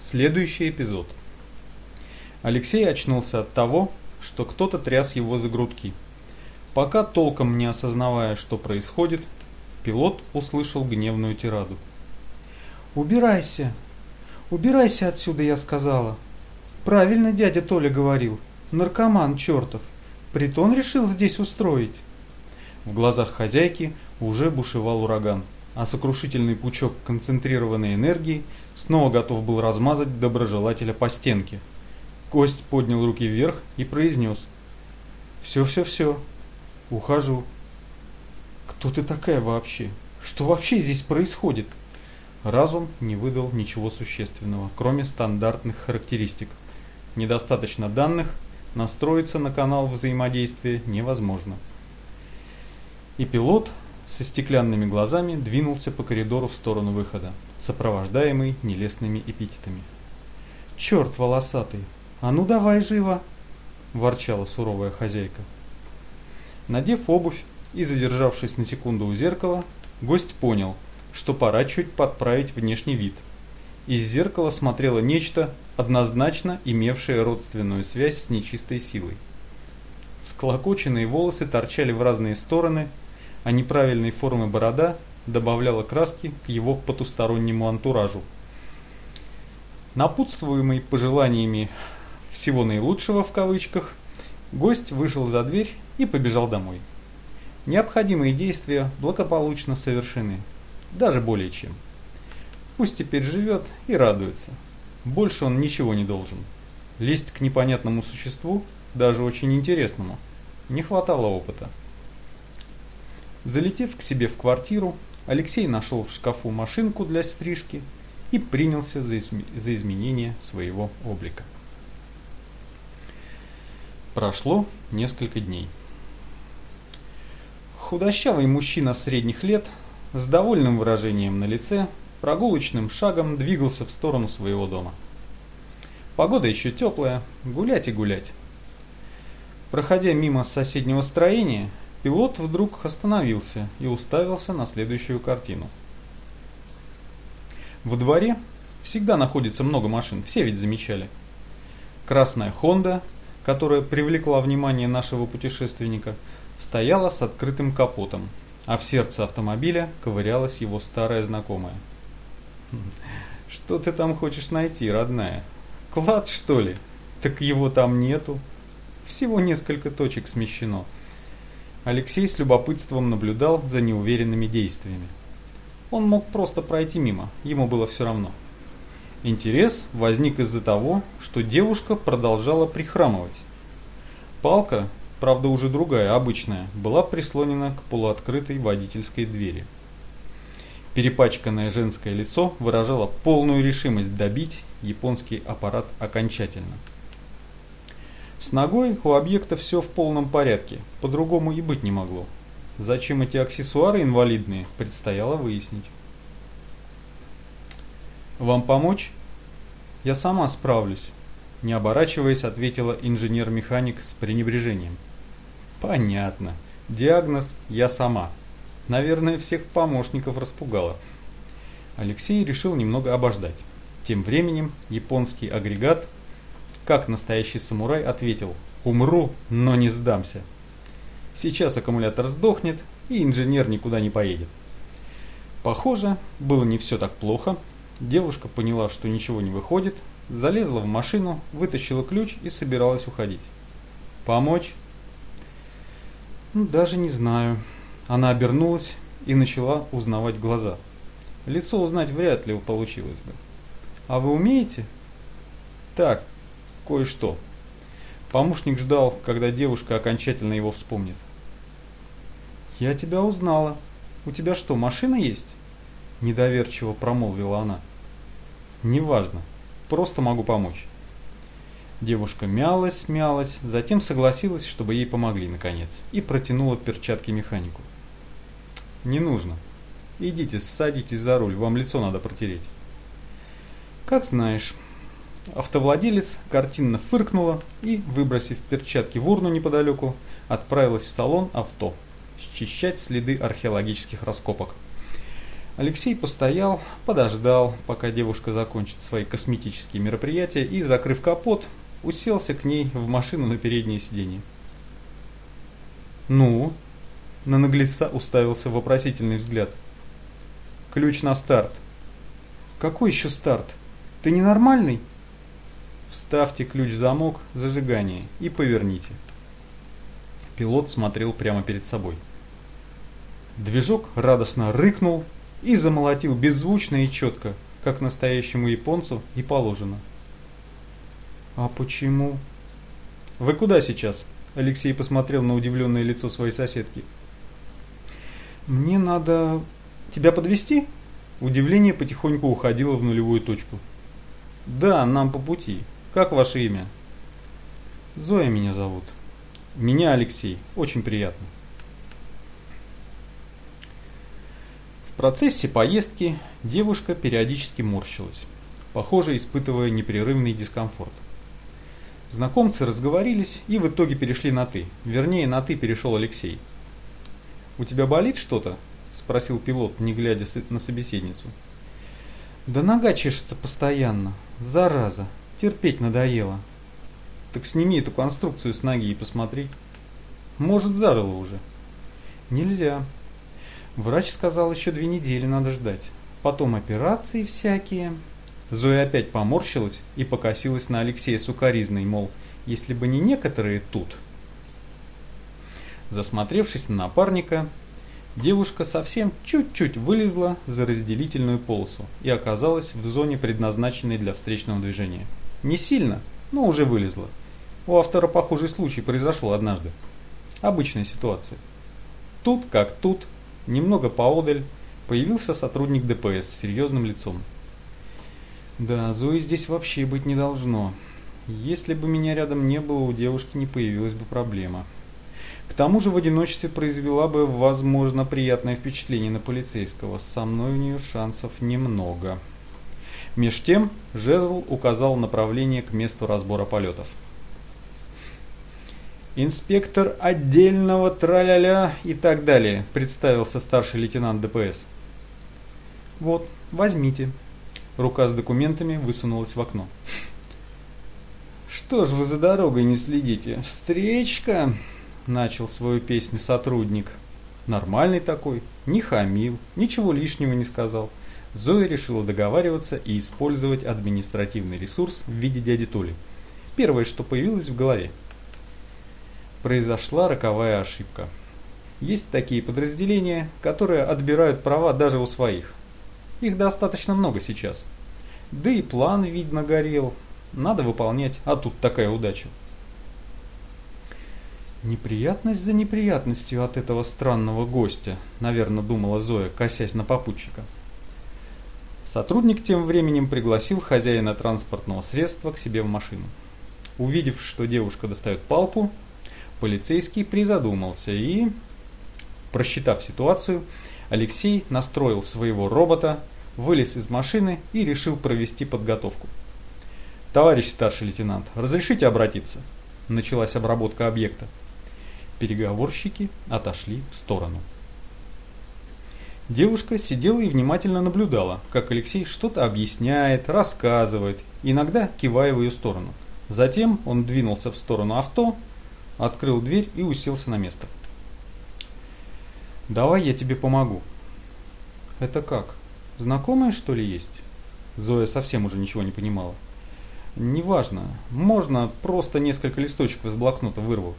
Следующий эпизод. Алексей очнулся от того, что кто-то тряс его за грудки. Пока толком не осознавая, что происходит, пилот услышал гневную тираду. «Убирайся! Убирайся отсюда!» я сказала. «Правильно дядя Толя говорил. Наркоман чертов. Притон решил здесь устроить». В глазах хозяйки уже бушевал ураган а сокрушительный пучок концентрированной энергии снова готов был размазать доброжелателя по стенке. Кость поднял руки вверх и произнес. «Все-все-все, ухожу». «Кто ты такая вообще? Что вообще здесь происходит?» Разум не выдал ничего существенного, кроме стандартных характеристик. Недостаточно данных, настроиться на канал взаимодействия невозможно. И пилот со стеклянными глазами двинулся по коридору в сторону выхода, сопровождаемый нелестными эпитетами. «Черт волосатый! А ну давай живо!» – ворчала суровая хозяйка. Надев обувь и задержавшись на секунду у зеркала, гость понял, что пора чуть подправить внешний вид. Из зеркала смотрело нечто, однозначно имевшее родственную связь с нечистой силой. Всклокоченные волосы торчали в разные стороны – а неправильной формы борода добавляла краски к его потустороннему антуражу. Напутствуемый пожеланиями «всего наилучшего» в кавычках, гость вышел за дверь и побежал домой. Необходимые действия благополучно совершены, даже более чем. Пусть теперь живет и радуется. Больше он ничего не должен. Лезть к непонятному существу, даже очень интересному, не хватало опыта. Залетев к себе в квартиру, Алексей нашел в шкафу машинку для стрижки и принялся за, изм... за изменение своего облика. Прошло несколько дней. Худощавый мужчина средних лет с довольным выражением на лице прогулочным шагом двигался в сторону своего дома. Погода еще теплая, гулять и гулять. Проходя мимо соседнего строения, Пилот вдруг остановился и уставился на следующую картину. Во дворе всегда находится много машин, все ведь замечали. Красная Honda, которая привлекла внимание нашего путешественника, стояла с открытым капотом, а в сердце автомобиля ковырялась его старая знакомая. «Что ты там хочешь найти, родная? Клад, что ли? Так его там нету. Всего несколько точек смещено». Алексей с любопытством наблюдал за неуверенными действиями. Он мог просто пройти мимо, ему было все равно. Интерес возник из-за того, что девушка продолжала прихрамывать. Палка, правда уже другая, обычная, была прислонена к полуоткрытой водительской двери. Перепачканное женское лицо выражало полную решимость добить японский аппарат окончательно. С ногой у объекта все в полном порядке, по-другому и быть не могло. Зачем эти аксессуары инвалидные, предстояло выяснить. «Вам помочь?» «Я сама справлюсь», – не оборачиваясь, ответила инженер-механик с пренебрежением. «Понятно. Диагноз «я сама». Наверное, всех помощников распугала». Алексей решил немного обождать. Тем временем японский агрегат – как настоящий самурай ответил «Умру, но не сдамся». Сейчас аккумулятор сдохнет, и инженер никуда не поедет. Похоже, было не все так плохо. Девушка поняла, что ничего не выходит, залезла в машину, вытащила ключ и собиралась уходить. «Помочь?» ну, «Даже не знаю». Она обернулась и начала узнавать глаза. Лицо узнать вряд ли получилось бы. «А вы умеете?» «Так, кое-что. Помощник ждал, когда девушка окончательно его вспомнит. «Я тебя узнала. У тебя что, машина есть?» Недоверчиво промолвила она. «Неважно. Просто могу помочь». Девушка мялась, мялась, затем согласилась, чтобы ей помогли наконец, и протянула перчатки механику. «Не нужно. Идите, садитесь за руль, вам лицо надо протереть». «Как знаешь». Автовладелец картинно фыркнула и, выбросив перчатки в урну неподалеку, отправилась в салон авто счищать следы археологических раскопок. Алексей постоял, подождал, пока девушка закончит свои косметические мероприятия и, закрыв капот, уселся к ней в машину на переднее сиденье. «Ну?» – на наглеца уставился вопросительный взгляд. «Ключ на старт». «Какой еще старт? Ты ненормальный?» Вставьте ключ в замок зажигания и поверните. Пилот смотрел прямо перед собой. Движок радостно рыкнул и замолотил беззвучно и четко, как настоящему японцу и положено. «А почему?» «Вы куда сейчас?» Алексей посмотрел на удивленное лицо своей соседки. «Мне надо... Тебя подвести? Удивление потихоньку уходило в нулевую точку. «Да, нам по пути. Как ваше имя?» «Зоя меня зовут». «Меня Алексей. Очень приятно». процессе поездки девушка периодически морщилась, похоже, испытывая непрерывный дискомфорт. Знакомцы разговорились и в итоге перешли на «ты». Вернее, на «ты» перешел Алексей. «У тебя болит что-то?» – спросил пилот, не глядя на собеседницу. «Да нога чешется постоянно. Зараза. Терпеть надоело». «Так сними эту конструкцию с ноги и посмотри. Может, зажило уже». «Нельзя. Врач сказал, еще две недели надо ждать. Потом операции всякие. Зоя опять поморщилась и покосилась на Алексея сукоризной, мол, если бы не некоторые тут. Засмотревшись на напарника, девушка совсем чуть-чуть вылезла за разделительную полосу и оказалась в зоне, предназначенной для встречного движения. Не сильно, но уже вылезла. У автора похожий случай произошел однажды. Обычная ситуация. Тут как тут Немного поодаль появился сотрудник ДПС с серьезным лицом. Да, Зои здесь вообще быть не должно. Если бы меня рядом не было, у девушки не появилась бы проблема. К тому же в одиночестве произвела бы, возможно, приятное впечатление на полицейского. Со мной у нее шансов немного. Меж тем, Жезл указал направление к месту разбора полетов. Инспектор отдельного траля-ля и так далее, представился старший лейтенант ДПС. Вот, возьмите. Рука с документами высунулась в окно. Что ж вы за дорогой не следите? Встречка, начал свою песню сотрудник. Нормальный такой, не хамил, ничего лишнего не сказал. Зоя решила договариваться и использовать административный ресурс в виде дяди Толи. Первое, что появилось в голове произошла роковая ошибка. Есть такие подразделения, которые отбирают права даже у своих. Их достаточно много сейчас. Да и план, видно, горел. Надо выполнять, а тут такая удача. Неприятность за неприятностью от этого странного гостя, наверное, думала Зоя, косясь на попутчика. Сотрудник тем временем пригласил хозяина транспортного средства к себе в машину. Увидев, что девушка достает палку, Полицейский призадумался и, просчитав ситуацию, Алексей настроил своего робота, вылез из машины и решил провести подготовку. «Товарищ старший лейтенант, разрешите обратиться?» Началась обработка объекта. Переговорщики отошли в сторону. Девушка сидела и внимательно наблюдала, как Алексей что-то объясняет, рассказывает, иногда кивая в ее сторону. Затем он двинулся в сторону авто открыл дверь и уселся на место. «Давай я тебе помогу». «Это как? Знакомая, что ли, есть?» Зоя совсем уже ничего не понимала. «Неважно. Можно просто несколько листочков из блокнота вырву».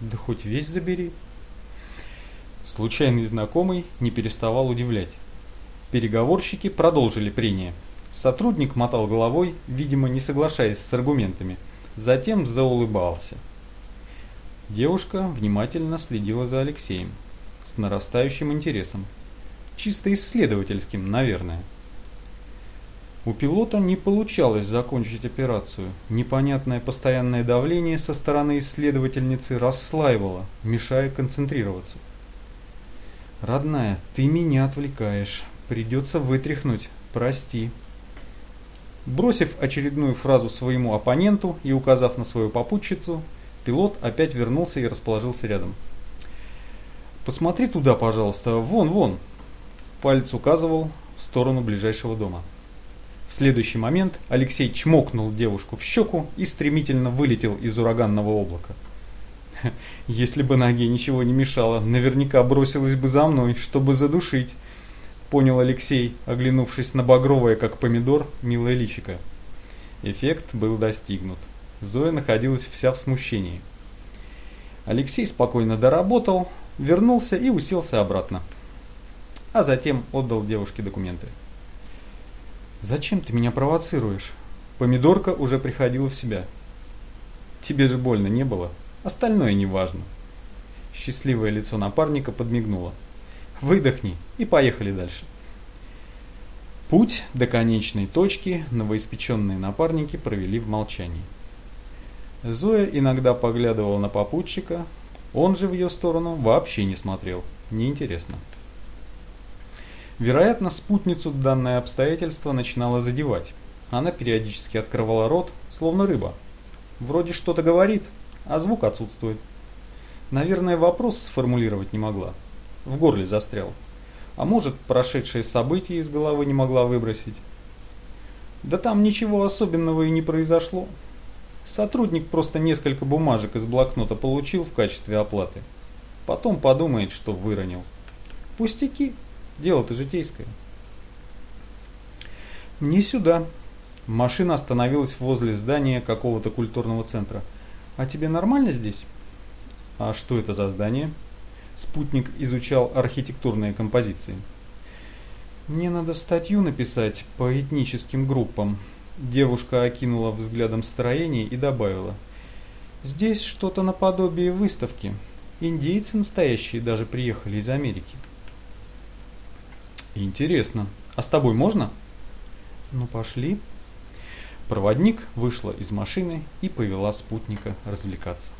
«Да хоть весь забери». Случайный знакомый не переставал удивлять. Переговорщики продолжили прение. Сотрудник мотал головой, видимо, не соглашаясь с аргументами. Затем заулыбался. Девушка внимательно следила за Алексеем с нарастающим интересом. Чисто исследовательским, наверное. У пилота не получалось закончить операцию. Непонятное постоянное давление со стороны исследовательницы расслаивало, мешая концентрироваться. «Родная, ты меня отвлекаешь. Придется вытряхнуть. Прости». Бросив очередную фразу своему оппоненту и указав на свою попутчицу, Пилот опять вернулся и расположился рядом. «Посмотри туда, пожалуйста, вон, вон!» Палец указывал в сторону ближайшего дома. В следующий момент Алексей чмокнул девушку в щеку и стремительно вылетел из ураганного облака. Если бы ноге ничего не мешало, наверняка бросилась бы за мной, чтобы задушить, понял Алексей, оглянувшись на багровое, как помидор, милое личико. Эффект был достигнут. Зоя находилась вся в смущении. Алексей спокойно доработал, вернулся и уселся обратно. А затем отдал девушке документы. «Зачем ты меня провоцируешь?» Помидорка уже приходила в себя. «Тебе же больно не было?» Остальное не важно. Счастливое лицо напарника подмигнуло. Выдохни и поехали дальше. Путь до конечной точки новоиспеченные напарники провели в молчании. Зоя иногда поглядывала на попутчика, он же в ее сторону вообще не смотрел. Неинтересно. Вероятно, спутницу данное обстоятельство начинало задевать. Она периодически открывала рот, словно рыба. Вроде что-то говорит, а звук отсутствует. Наверное, вопрос сформулировать не могла. В горле застрял. А может, прошедшие события из головы не могла выбросить. Да там ничего особенного и не произошло. Сотрудник просто несколько бумажек из блокнота получил в качестве оплаты. Потом подумает, что выронил. Пустяки. Дело-то житейское. Не сюда. Машина остановилась возле здания какого-то культурного центра. А тебе нормально здесь? А что это за здание? Спутник изучал архитектурные композиции. Мне надо статью написать по этническим группам. Девушка окинула взглядом строение и добавила. Здесь что-то наподобие выставки. Индейцы настоящие даже приехали из Америки. Интересно. А с тобой можно? Ну пошли. Проводник вышла из машины и повела спутника развлекаться.